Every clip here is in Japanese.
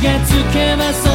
気がつけます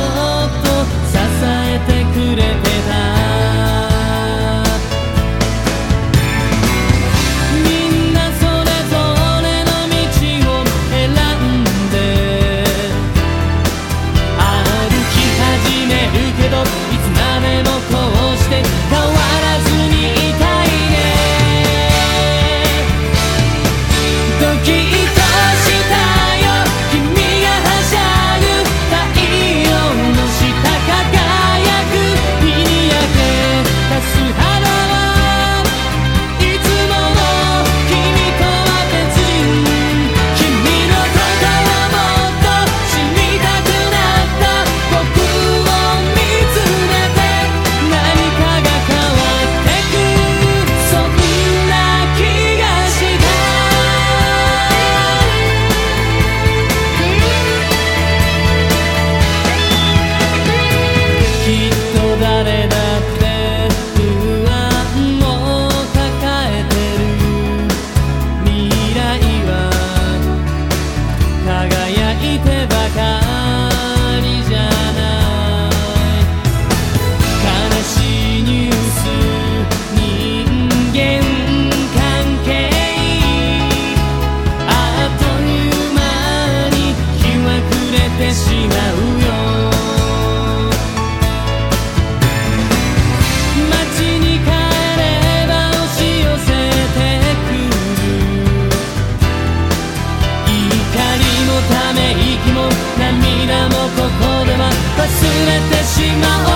てしまおう